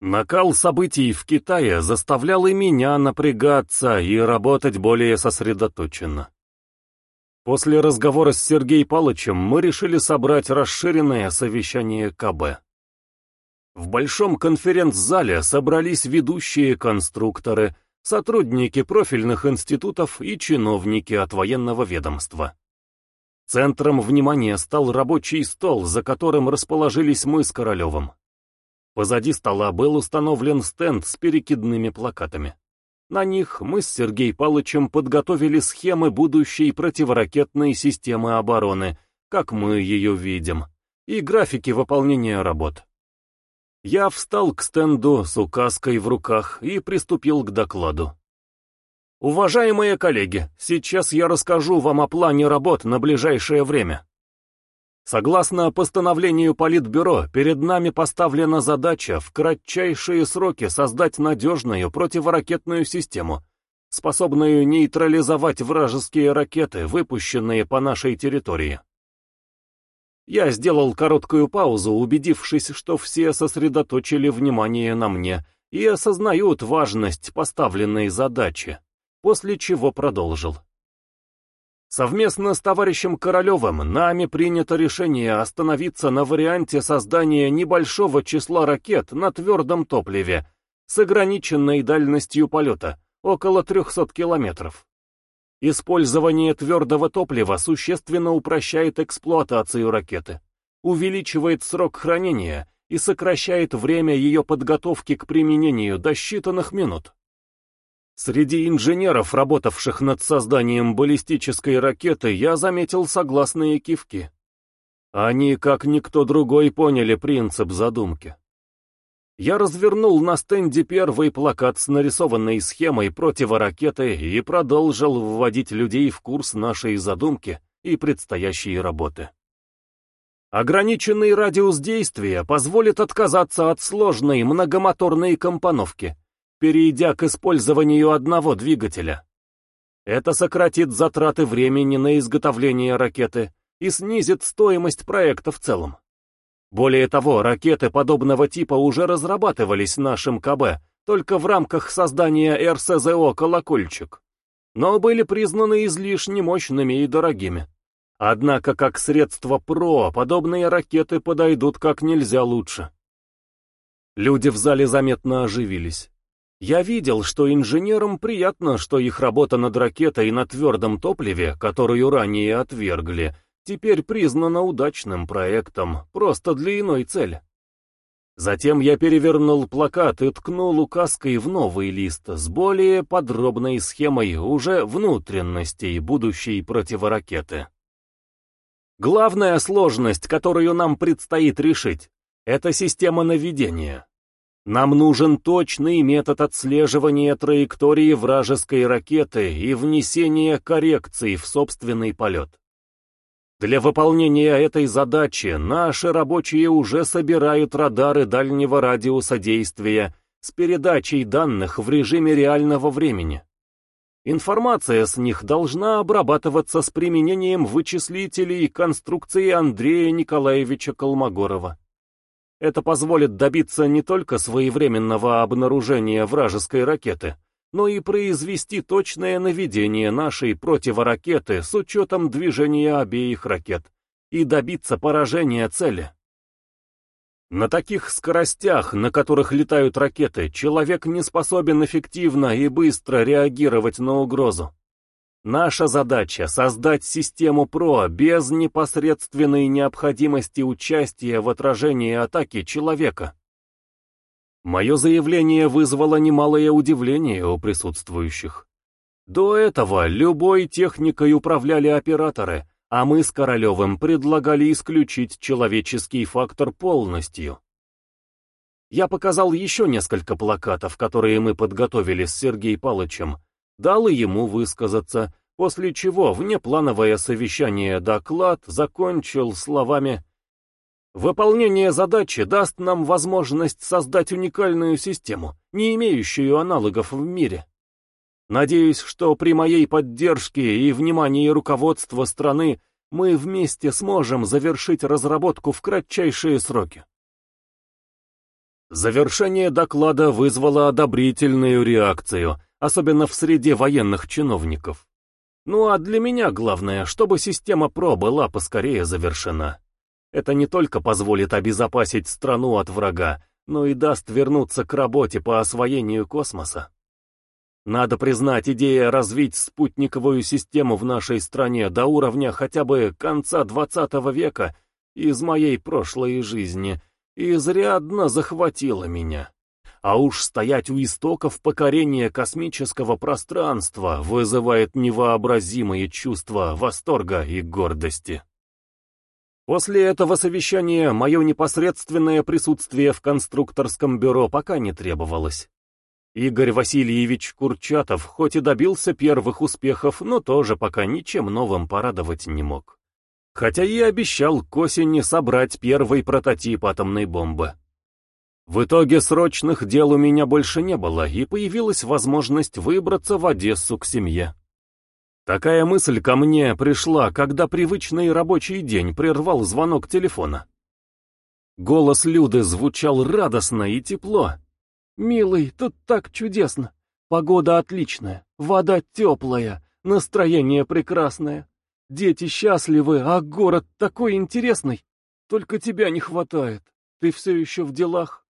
Накал событий в Китае заставлял и меня напрягаться и работать более сосредоточенно. После разговора с Сергеем Палычем мы решили собрать расширенное совещание КБ. В большом конференц-зале собрались ведущие конструкторы, сотрудники профильных институтов и чиновники от военного ведомства. Центром внимания стал рабочий стол, за которым расположились мы с Королевым. Позади стола был установлен стенд с перекидными плакатами. На них мы с Сергеем Палычем подготовили схемы будущей противоракетной системы обороны, как мы ее видим, и графики выполнения работ. Я встал к стенду с указкой в руках и приступил к докладу. Уважаемые коллеги, сейчас я расскажу вам о плане работ на ближайшее время. Согласно постановлению Политбюро, перед нами поставлена задача в кратчайшие сроки создать надежную противоракетную систему, способную нейтрализовать вражеские ракеты, выпущенные по нашей территории. Я сделал короткую паузу, убедившись, что все сосредоточили внимание на мне и осознают важность поставленной задачи, после чего продолжил. Совместно с товарищем Королевым нами принято решение остановиться на варианте создания небольшого числа ракет на твердом топливе с ограниченной дальностью полета, около 300 километров. Использование твердого топлива существенно упрощает эксплуатацию ракеты, увеличивает срок хранения и сокращает время ее подготовки к применению до считанных минут. Среди инженеров, работавших над созданием баллистической ракеты, я заметил согласные кивки. Они, как никто другой, поняли принцип задумки. Я развернул на стенде первый плакат с нарисованной схемой противоракеты и продолжил вводить людей в курс нашей задумки и предстоящей работы. Ограниченный радиус действия позволит отказаться от сложной многомоторной компоновки, перейдя к использованию одного двигателя. Это сократит затраты времени на изготовление ракеты и снизит стоимость проекта в целом. Более того, ракеты подобного типа уже разрабатывались нашим КБ, только в рамках создания РСЗО «Колокольчик», но были признаны излишне мощными и дорогими. Однако как средство ПРО подобные ракеты подойдут как нельзя лучше. Люди в зале заметно оживились. Я видел, что инженерам приятно, что их работа над ракетой на твердом топливе, которую ранее отвергли, теперь признана удачным проектом, просто для иной цели. Затем я перевернул плакат и ткнул указкой в новый лист с более подробной схемой уже внутренностей будущей противоракеты. Главная сложность, которую нам предстоит решить, это система наведения. Нам нужен точный метод отслеживания траектории вражеской ракеты и внесения коррекций в собственный полет. Для выполнения этой задачи наши рабочие уже собирают радары дальнего радиуса действия с передачей данных в режиме реального времени. Информация с них должна обрабатываться с применением вычислителей конструкции Андрея Николаевича Колмогорова. Это позволит добиться не только своевременного обнаружения вражеской ракеты, но и произвести точное наведение нашей противоракеты с учетом движения обеих ракет и добиться поражения цели. На таких скоростях, на которых летают ракеты, человек не способен эффективно и быстро реагировать на угрозу. Наша задача — создать систему ПРО без непосредственной необходимости участия в отражении атаки человека. Мое заявление вызвало немалое удивление у присутствующих. До этого любой техникой управляли операторы, а мы с Королевым предлагали исключить человеческий фактор полностью. Я показал еще несколько плакатов, которые мы подготовили с Сергеем Палычем, дал ему высказаться, после чего внеплановое совещание доклад закончил словами «Выполнение задачи даст нам возможность создать уникальную систему, не имеющую аналогов в мире. Надеюсь, что при моей поддержке и внимании руководства страны мы вместе сможем завершить разработку в кратчайшие сроки. Завершение доклада вызвало одобрительную реакцию, особенно в среде военных чиновников. Ну а для меня главное, чтобы система ПРО была поскорее завершена. Это не только позволит обезопасить страну от врага, но и даст вернуться к работе по освоению космоса. Надо признать, идея развить спутниковую систему в нашей стране до уровня хотя бы конца 20 века из моей прошлой жизни изрядно захватила меня. А уж стоять у истоков покорения космического пространства вызывает невообразимые чувства восторга и гордости. После этого совещания мое непосредственное присутствие в конструкторском бюро пока не требовалось. Игорь Васильевич Курчатов хоть и добился первых успехов, но тоже пока ничем новым порадовать не мог. Хотя и обещал к осени собрать первый прототип атомной бомбы. В итоге срочных дел у меня больше не было, и появилась возможность выбраться в Одессу к семье. Такая мысль ко мне пришла, когда привычный рабочий день прервал звонок телефона. Голос Люды звучал радостно и тепло. «Милый, тут так чудесно. Погода отличная, вода теплая, настроение прекрасное. Дети счастливы, а город такой интересный. Только тебя не хватает. Ты все еще в делах.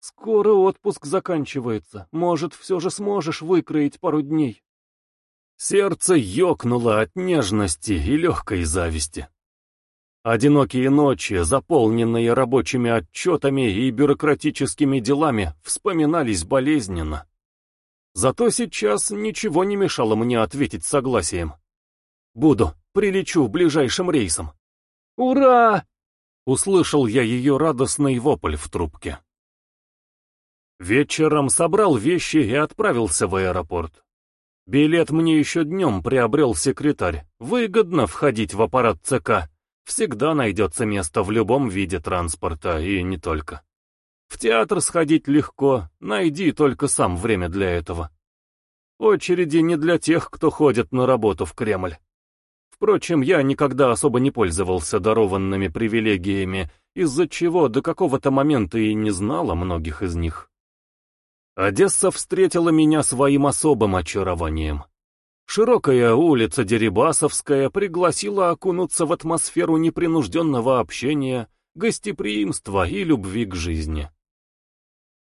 Скоро отпуск заканчивается. Может, все же сможешь выкроить пару дней». Сердце ёкнуло от нежности и легкой зависти. Одинокие ночи, заполненные рабочими отчетами и бюрократическими делами, вспоминались болезненно. Зато сейчас ничего не мешало мне ответить согласием. «Буду, прилечу ближайшим рейсом». «Ура!» — услышал я ее радостный вопль в трубке. Вечером собрал вещи и отправился в аэропорт. Билет мне еще днем приобрел секретарь. Выгодно входить в аппарат ЦК. Всегда найдется место в любом виде транспорта, и не только. В театр сходить легко, найди только сам время для этого. Очереди не для тех, кто ходит на работу в Кремль. Впрочем, я никогда особо не пользовался дарованными привилегиями, из-за чего до какого-то момента и не знал о многих из них. Одесса встретила меня своим особым очарованием. Широкая улица Дерибасовская пригласила окунуться в атмосферу непринужденного общения, гостеприимства и любви к жизни.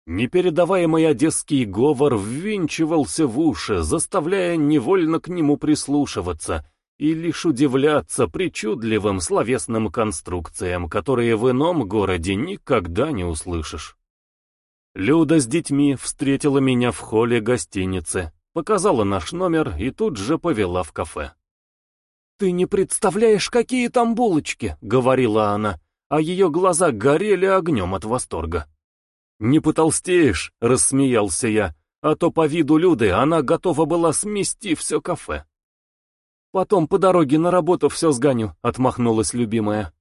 Непередаваемый одесский говор ввинчивался в уши, заставляя невольно к нему прислушиваться и лишь удивляться причудливым словесным конструкциям, которые в ином городе никогда не услышишь. Люда с детьми встретила меня в холле гостиницы показала наш номер и тут же повела в кафе. «Ты не представляешь, какие там булочки!» — говорила она, а ее глаза горели огнем от восторга. «Не потолстеешь!» — рассмеялся я, а то по виду Люды она готова была смести все кафе. «Потом по дороге на работу все сгоню», — отмахнулась любимая.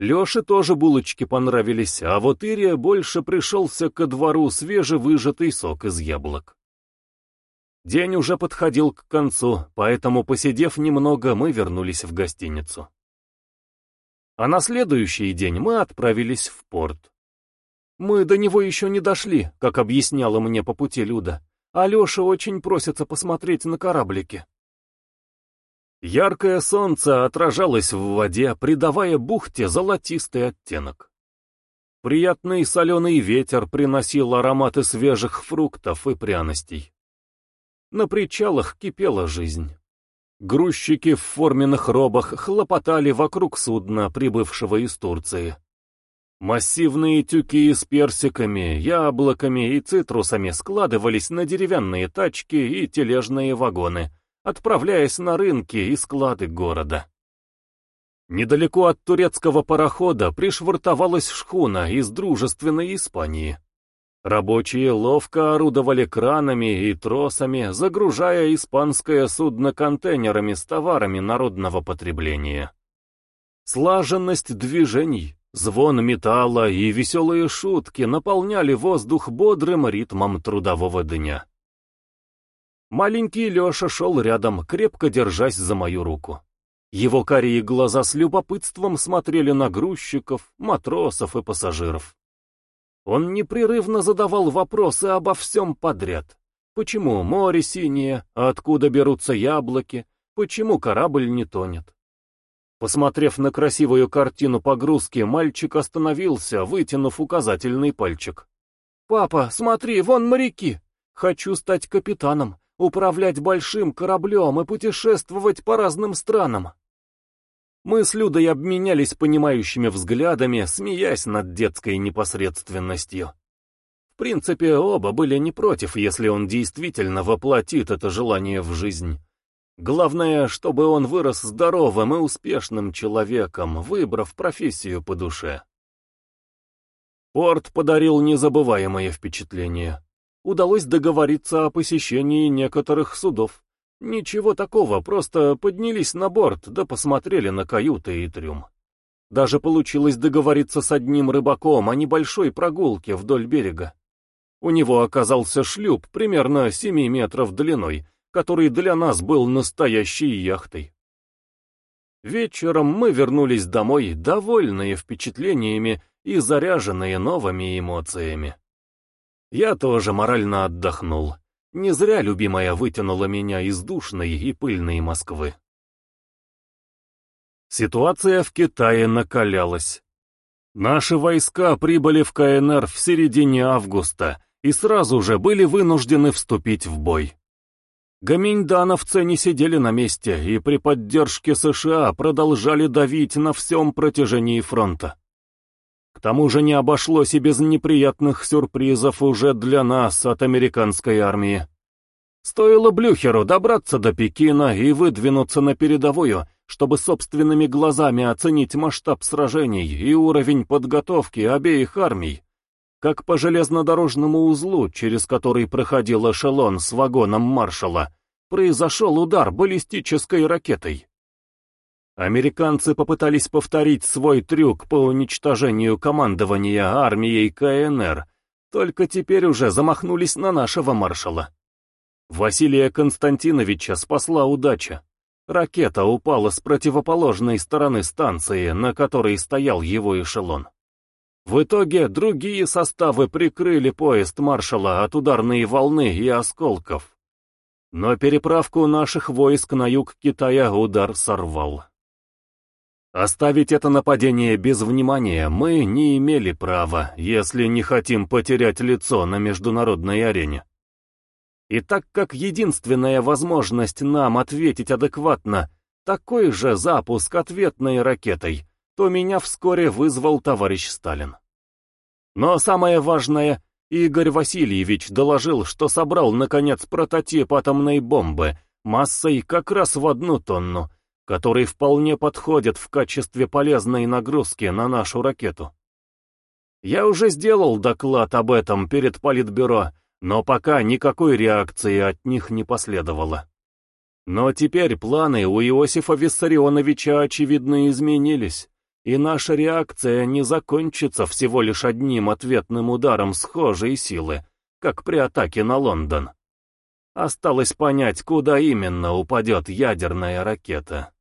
Леше тоже булочки понравились, а вот Ире больше пришелся ко двору свежевыжатый сок из яблок. День уже подходил к концу, поэтому, посидев немного, мы вернулись в гостиницу. А на следующий день мы отправились в порт. Мы до него еще не дошли, как объясняла мне по пути Люда. Алеша очень просится посмотреть на кораблики. Яркое солнце отражалось в воде, придавая бухте золотистый оттенок. Приятный соленый ветер приносил ароматы свежих фруктов и пряностей. На причалах кипела жизнь. Грузчики в форменных робах хлопотали вокруг судна, прибывшего из Турции. Массивные тюки с персиками, яблоками и цитрусами складывались на деревянные тачки и тележные вагоны, отправляясь на рынки и склады города. Недалеко от турецкого парохода пришвартовалась шхуна из дружественной Испании. Рабочие ловко орудовали кранами и тросами, загружая испанское судно контейнерами с товарами народного потребления. Слаженность движений, звон металла и веселые шутки наполняли воздух бодрым ритмом трудового дня. Маленький Леша шел рядом, крепко держась за мою руку. Его карие глаза с любопытством смотрели на грузчиков, матросов и пассажиров. Он непрерывно задавал вопросы обо всем подряд. Почему море синее, откуда берутся яблоки, почему корабль не тонет? Посмотрев на красивую картину погрузки, мальчик остановился, вытянув указательный пальчик. «Папа, смотри, вон моряки! Хочу стать капитаном, управлять большим кораблем и путешествовать по разным странам!» Мы с Людой обменялись понимающими взглядами, смеясь над детской непосредственностью. В принципе, оба были не против, если он действительно воплотит это желание в жизнь. Главное, чтобы он вырос здоровым и успешным человеком, выбрав профессию по душе. Порт подарил незабываемое впечатление. Удалось договориться о посещении некоторых судов. Ничего такого, просто поднялись на борт, да посмотрели на каюты и трюм. Даже получилось договориться с одним рыбаком о небольшой прогулке вдоль берега. У него оказался шлюп примерно 7 метров длиной, который для нас был настоящей яхтой. Вечером мы вернулись домой, довольные впечатлениями и заряженные новыми эмоциями. Я тоже морально отдохнул. Не зря любимая вытянула меня из душной и пыльной Москвы. Ситуация в Китае накалялась. Наши войска прибыли в КНР в середине августа и сразу же были вынуждены вступить в бой. Гаминьдановцы не сидели на месте и при поддержке США продолжали давить на всем протяжении фронта. К тому же не обошлось и без неприятных сюрпризов уже для нас от американской армии. Стоило Блюхеру добраться до Пекина и выдвинуться на передовую, чтобы собственными глазами оценить масштаб сражений и уровень подготовки обеих армий, как по железнодорожному узлу, через который проходил эшелон с вагоном маршала, произошел удар баллистической ракетой. Американцы попытались повторить свой трюк по уничтожению командования армией КНР, только теперь уже замахнулись на нашего маршала. Василия Константиновича спасла удача. Ракета упала с противоположной стороны станции, на которой стоял его эшелон. В итоге другие составы прикрыли поезд маршала от ударной волны и осколков. Но переправку наших войск на юг Китая удар сорвал. Оставить это нападение без внимания мы не имели права, если не хотим потерять лицо на международной арене. И так как единственная возможность нам ответить адекватно — такой же запуск ответной ракетой, то меня вскоре вызвал товарищ Сталин. Но самое важное, Игорь Васильевич доложил, что собрал, наконец, прототип атомной бомбы массой как раз в одну тонну — который вполне подходит в качестве полезной нагрузки на нашу ракету. Я уже сделал доклад об этом перед Политбюро, но пока никакой реакции от них не последовало. Но теперь планы у Иосифа Виссарионовича очевидно изменились, и наша реакция не закончится всего лишь одним ответным ударом схожей силы, как при атаке на Лондон. Осталось понять, куда именно упадет ядерная ракета.